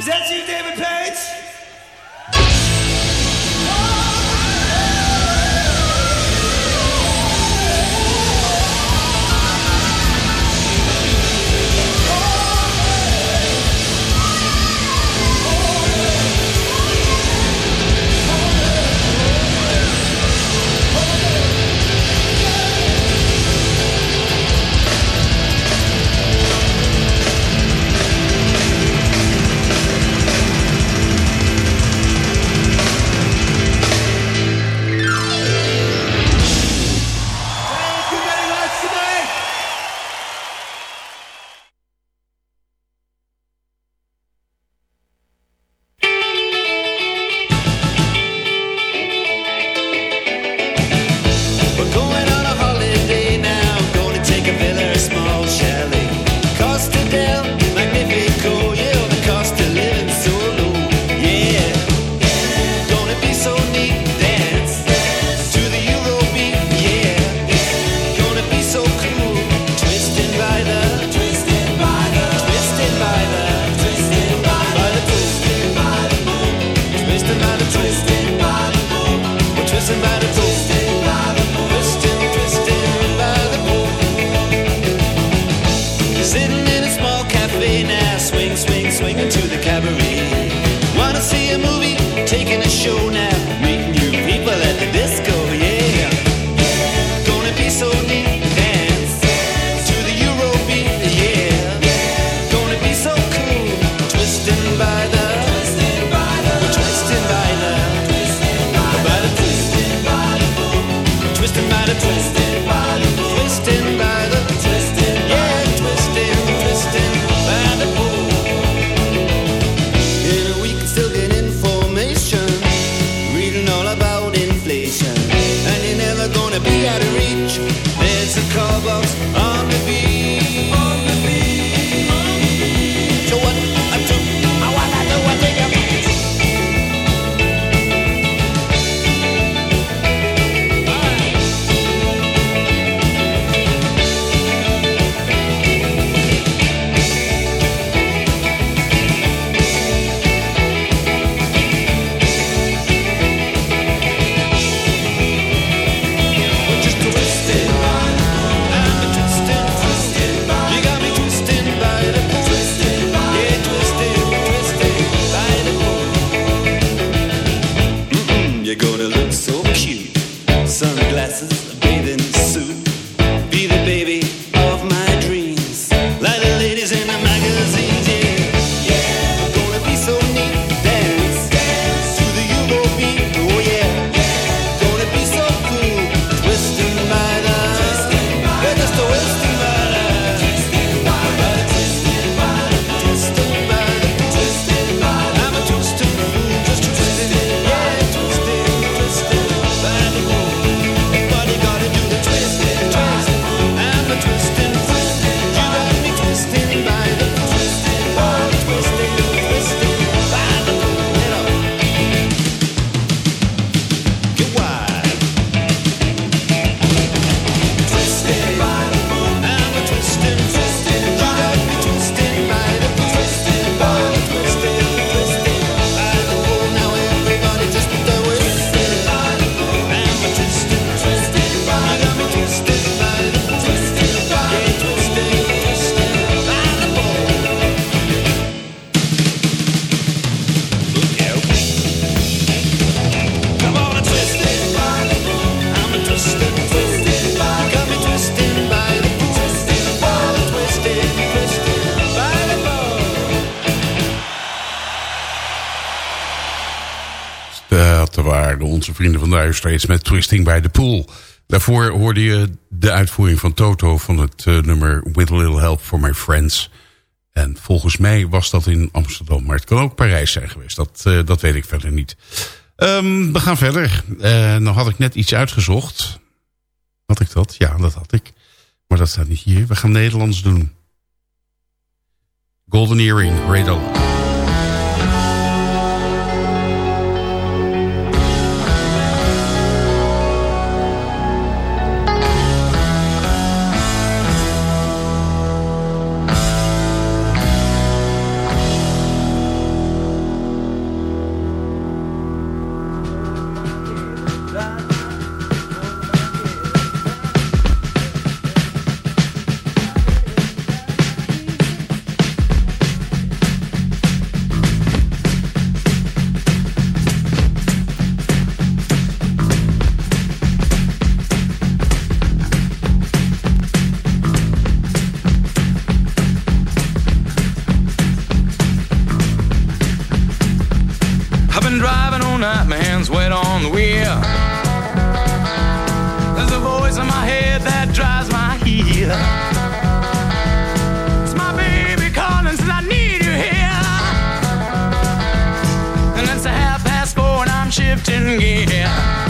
Is that you, David Page? Vrienden van Dire Straits met Twisting by the Pool. Daarvoor hoorde je de uitvoering van Toto van het uh, nummer With a Little Help for My Friends. En volgens mij was dat in Amsterdam, maar het kan ook Parijs zijn geweest. Dat, uh, dat weet ik verder niet. Um, we gaan verder. Uh, nou had ik net iets uitgezocht. Had ik dat? Ja, dat had ik. Maar dat staat niet hier. We gaan Nederlands doen. Golden Earring, Radar. yeah.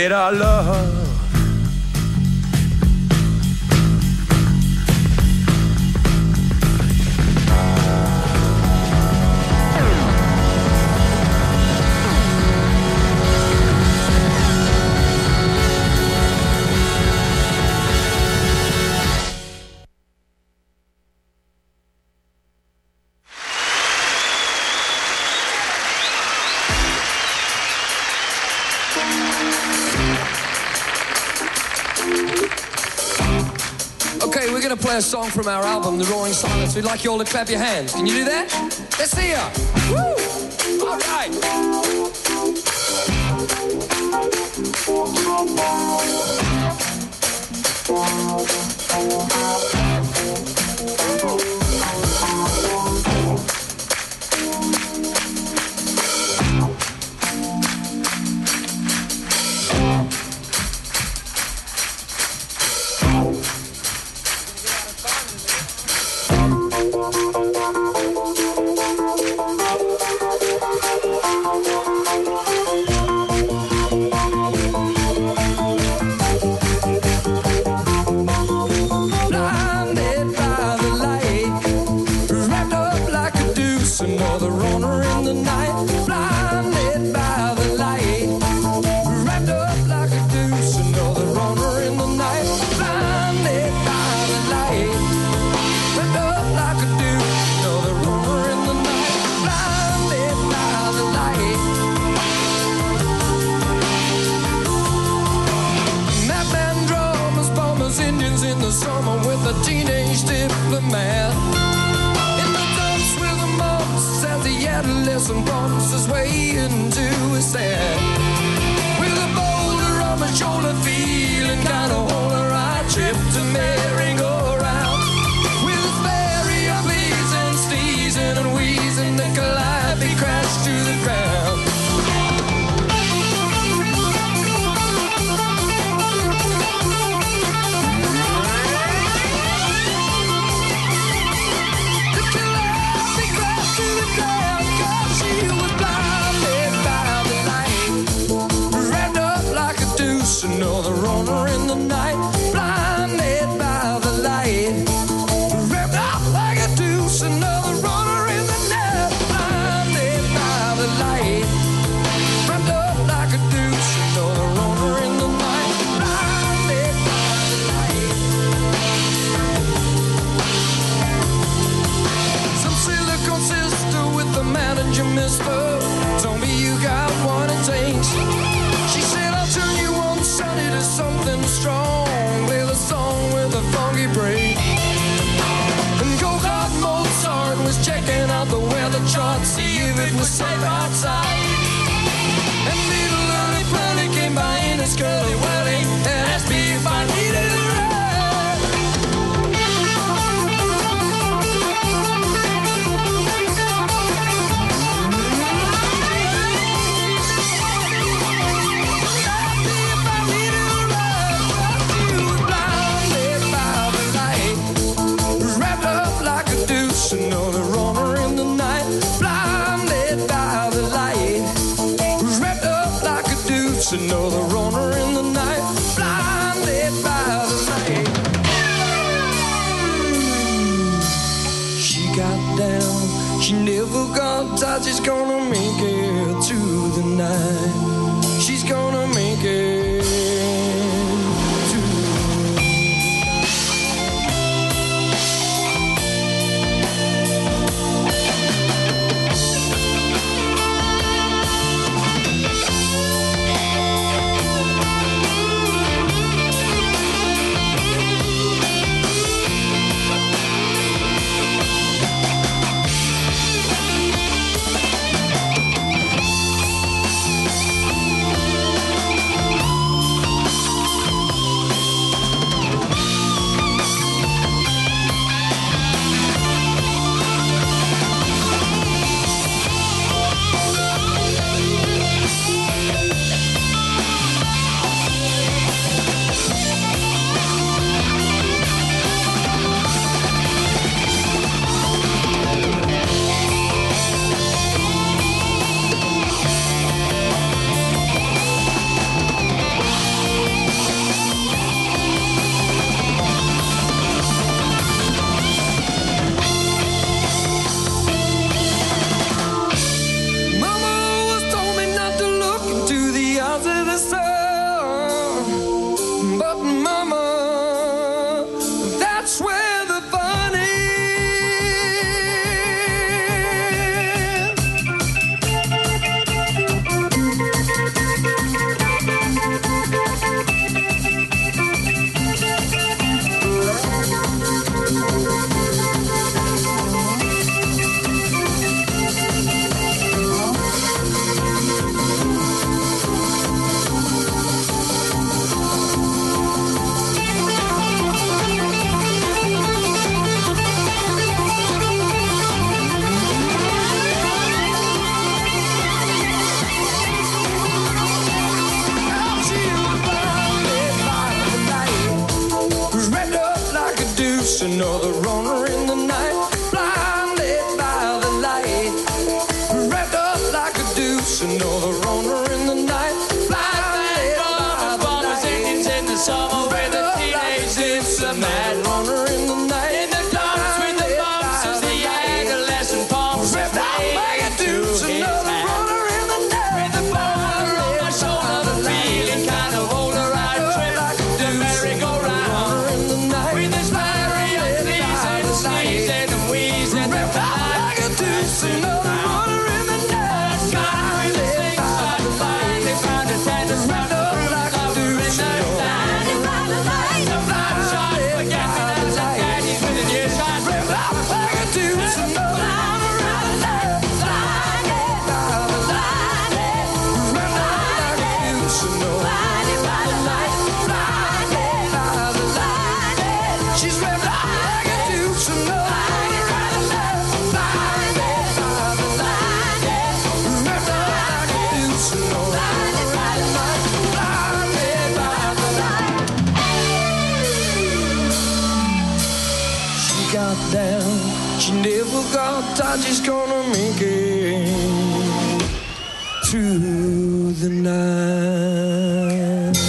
rid our love. first song from our album, The Roaring Silence. We'd like you all to clap your hands. Can you do that? Let's see ya. Woo! All right. weekends in the summer with a teenage diplomat. In the dumps with the moms as the adolescent bumps his way into his head. With a boulder on my shoulder, feeling kinda older, I trip to merry-go. gonna down. She never got tired. She's gonna make it through the night.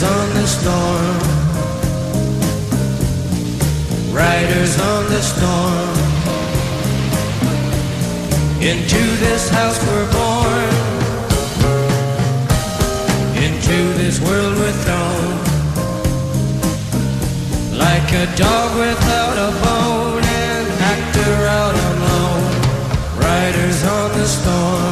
Riders on the storm. Riders on the storm. Into this house we're born. Into this world we're thrown. Like a dog without a bone, an actor out alone. Riders on the storm.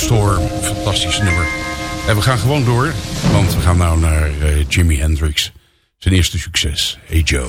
Storm, Fantastisch nummer. En we gaan gewoon door, want we gaan nou naar uh, Jimi Hendrix. Zijn eerste succes, Hey Joe.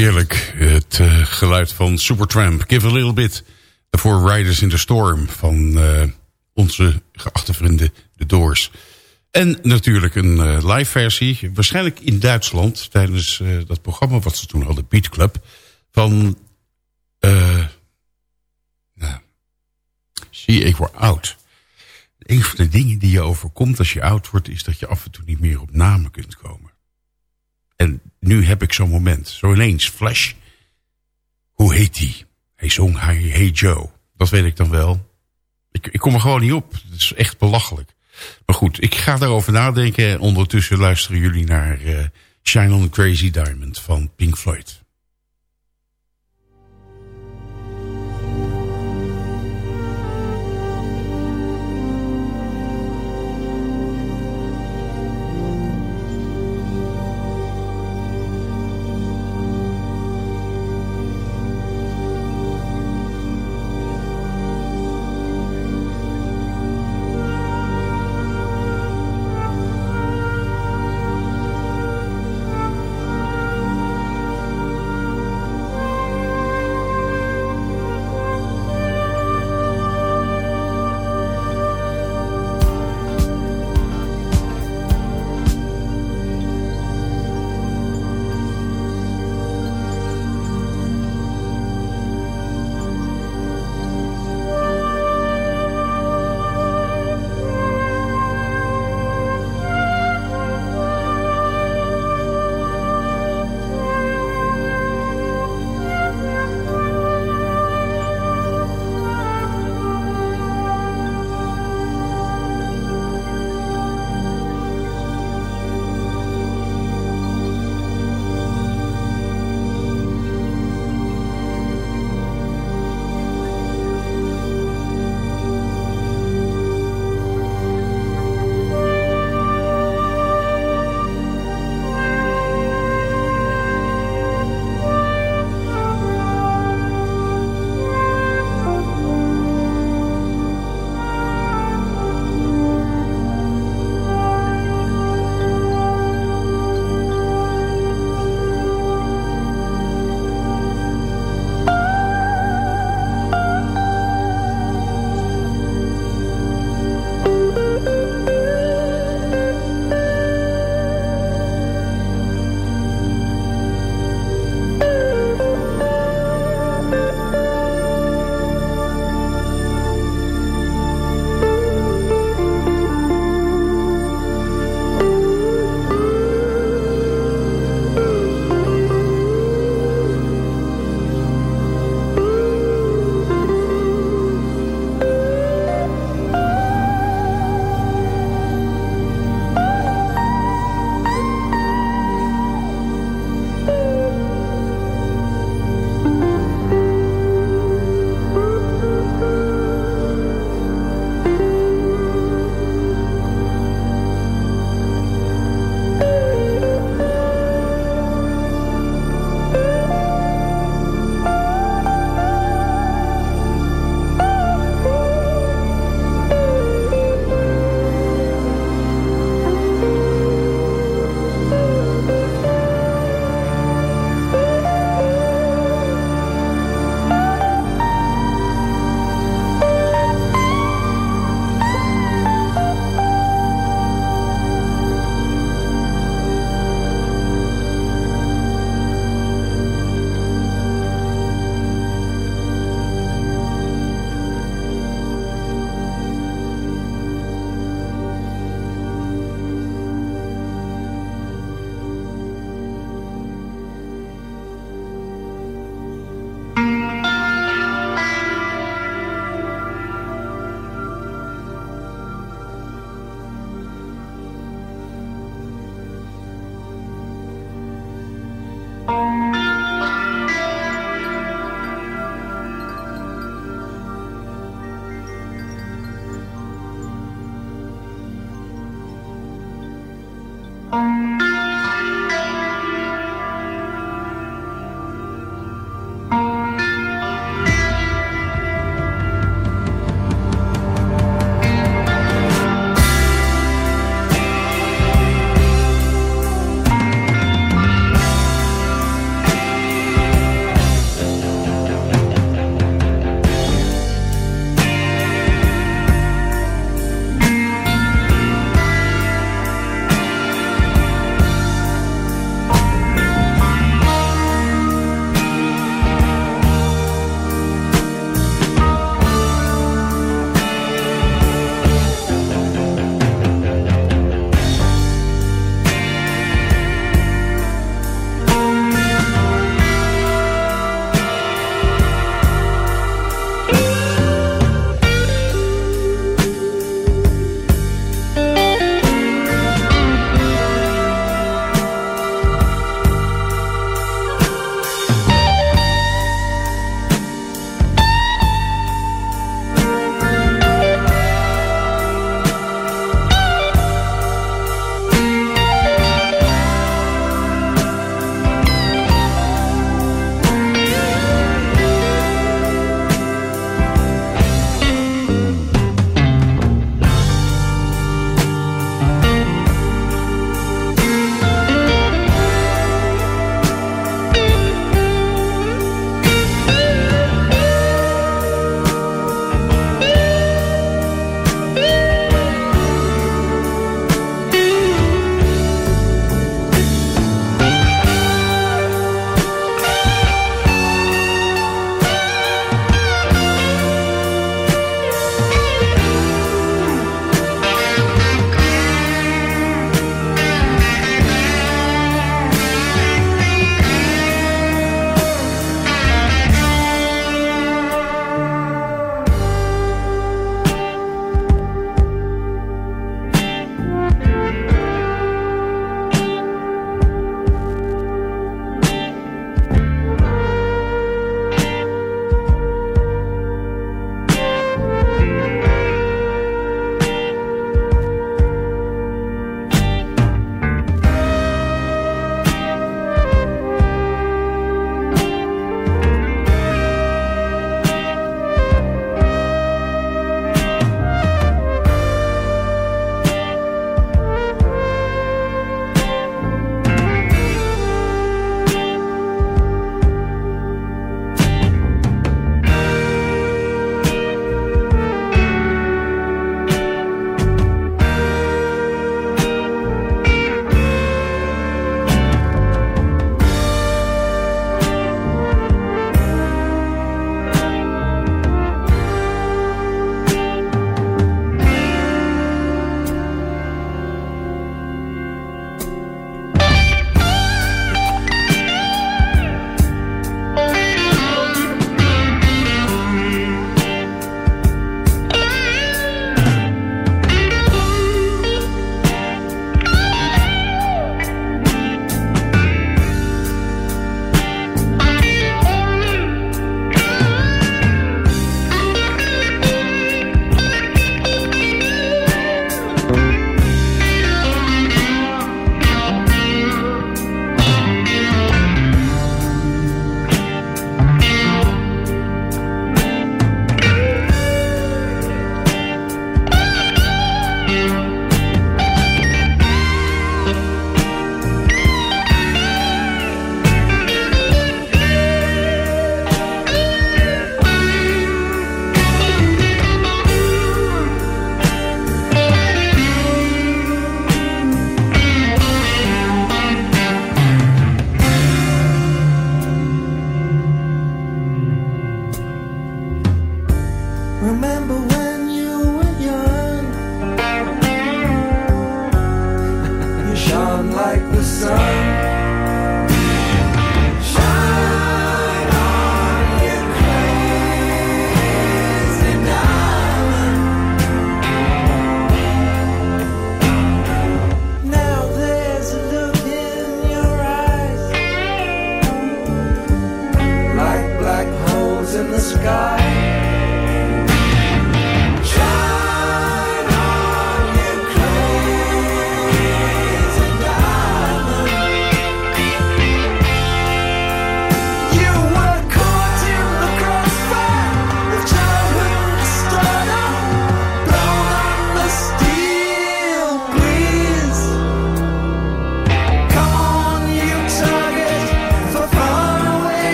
Heerlijk. Het eh, geluid van Supertramp. Give a little bit. Voor Riders in the Storm van eh, onze geachte vrienden The Doors. En natuurlijk een eh, live versie. Waarschijnlijk in Duitsland. Tijdens dat programma wat ze toen hadden. Beat Club. Van... nou, zie ik word oud. Een van de dingen die je overkomt als je oud wordt... is dat je af en toe niet meer op namen kunt komen. En nu heb ik zo'n moment. Zo ineens, Flash. Hoe heet die? Hij zong Hey, hey Joe. Dat weet ik dan wel. Ik, ik kom er gewoon niet op. Het is echt belachelijk. Maar goed, ik ga daarover nadenken. Ondertussen luisteren jullie naar eh, Shine on a Crazy Diamond van Pink Floyd.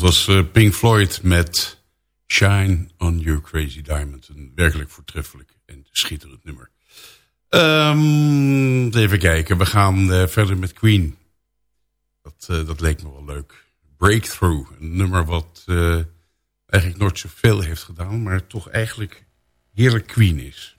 Dat was eh, Pink Floyd met Shine on Your Crazy Diamond. Een werkelijk voortreffelijk en schitterend nummer. Ehm, even kijken, we gaan eh, verder met Queen. Dat, eh, dat leek me wel leuk. Breakthrough, een nummer wat eigenlijk nooit zoveel heeft gedaan... maar toch eigenlijk heerlijk Queen is.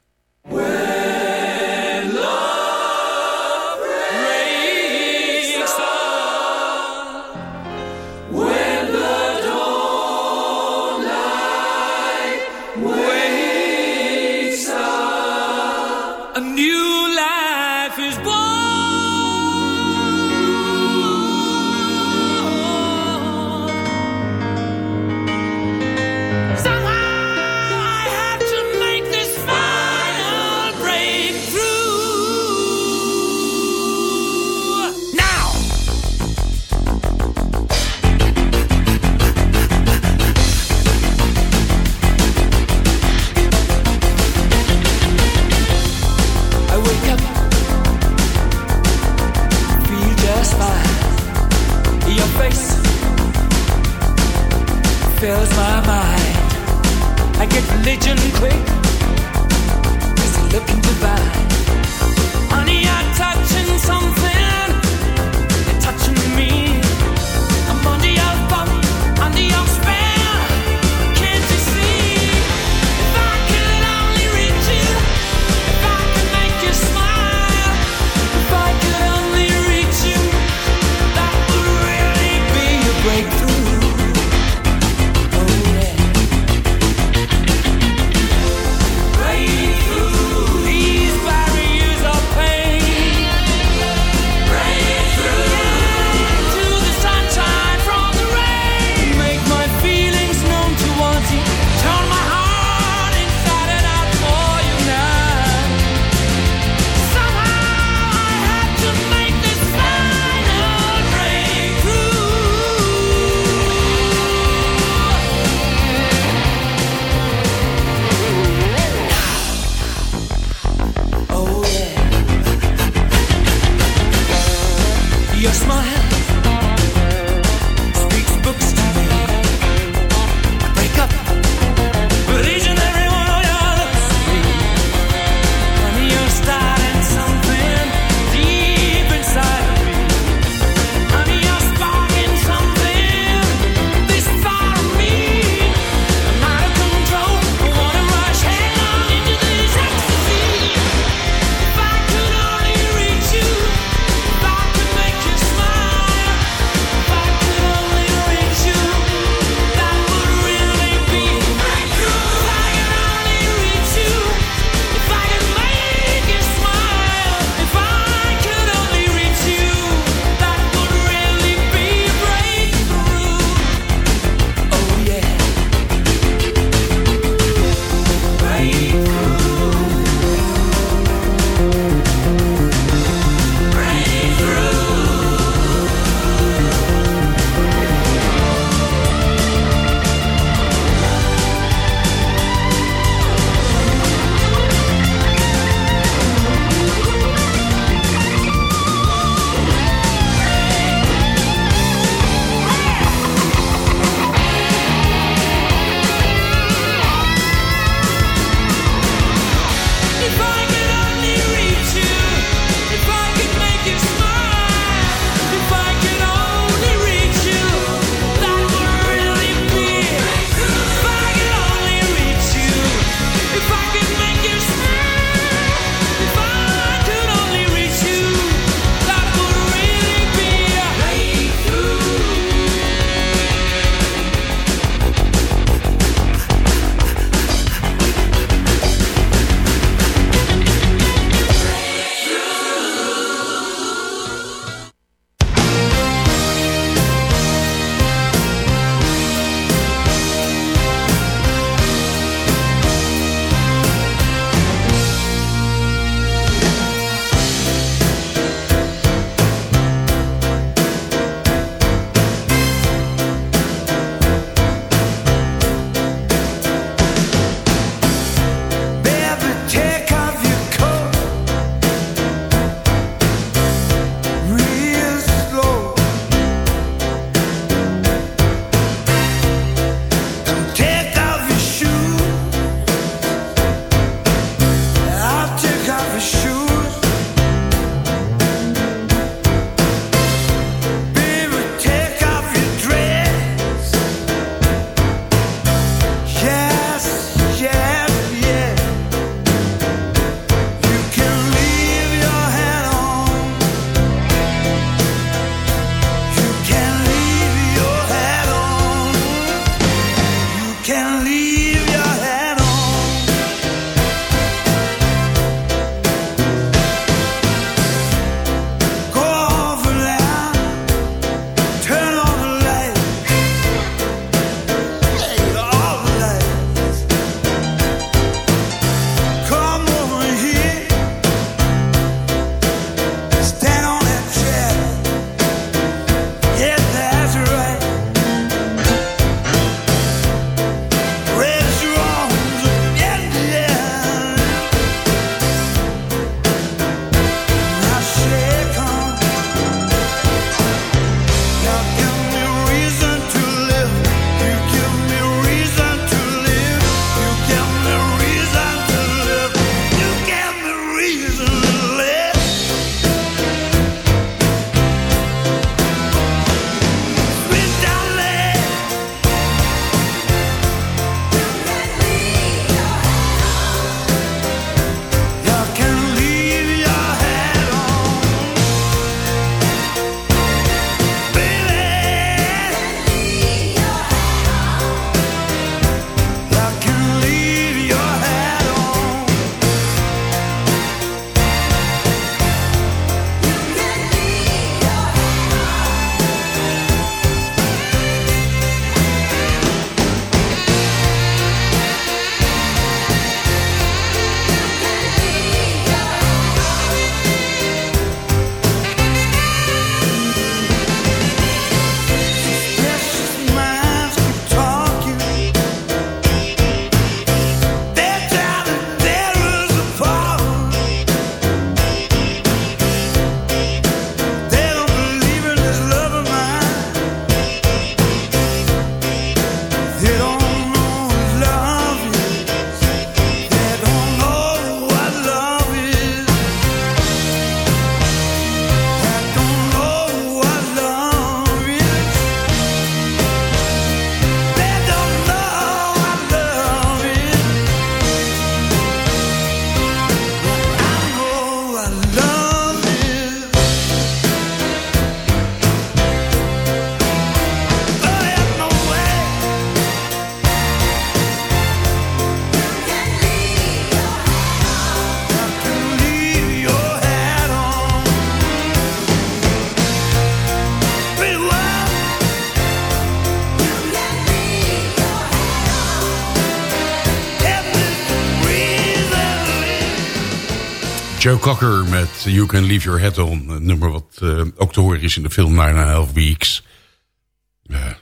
Joe Cocker met You Can Leave Your Head On. Een nummer wat eh, ook te horen is in de film Nine and a Half Weeks.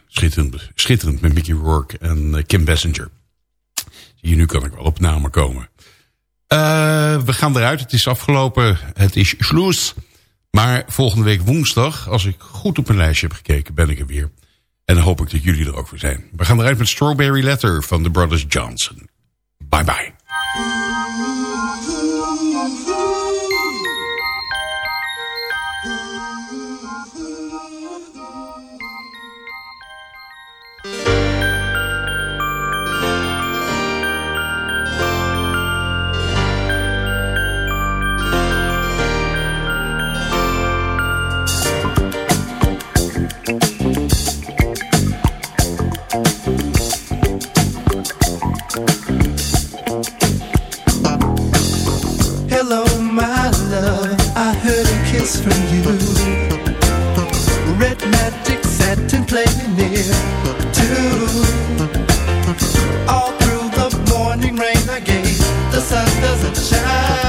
Schitterend, schitterend met Mickey Rourke en eh, Kim Basinger. Zie je, nu kan ik wel op namen komen. Eh, we gaan eruit. Het is afgelopen. Het is sloes. Maar volgende week woensdag, als ik goed op mijn lijstje heb gekeken, ben ik er weer. En dan hoop ik dat jullie er ook voor zijn. We gaan eruit met Strawberry Letter van de Brothers Johnson. Bye bye. Hello, my love. I heard a kiss from you. Red magic near. All through the morning rain, I the sun doesn't shine.